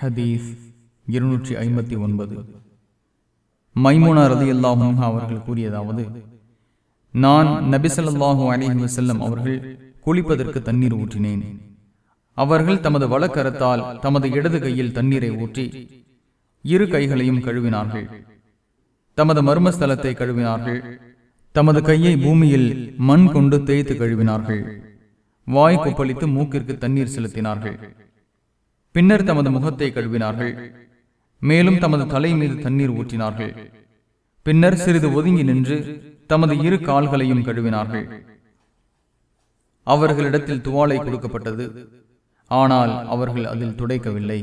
ஹதீஸ் இருநூற்றி ஐம்பத்தி ஒன்பது. மைமுனா ரதி அல்லாஹும் அவர்கள் கூறியதாவது நான் நபிசல்லாஹு அலிஹி வசல்லம் அவர்கள் குளிப்பதற்கு தண்ணீர் ஊற்றினேன். அவர்கள் தமது வழக்கரத்தால் தமது இடது கையில் தண்ணீரை ஊற்றி இரு கைகளையும் கழுவினார்கள். தமது மர்மஸ்தலத்தை கழுவினார்கள். தமது கையை பூமியில் மண் கொண்டு தேய்த்து கழுவினார்கள். வாய் கொப்பளித்து மூக்கிற்கு தண்ணீர் செலுத்தினார்கள். பின்னர் தமது முகத்தை கழுவினார்கள். மேலும் தமது தலை மீது தண்ணீர் ஊற்றினார்கள். பின்னர் சிறிது ஒதுங்கி நின்று தமது இரு கால்களையும் கழுவினார்கள். அவர்களிடத்தில் துவாலை கொடுக்கப்பட்டது. ஆனால் அவர்கள் அதில் துடைக்கவில்லை.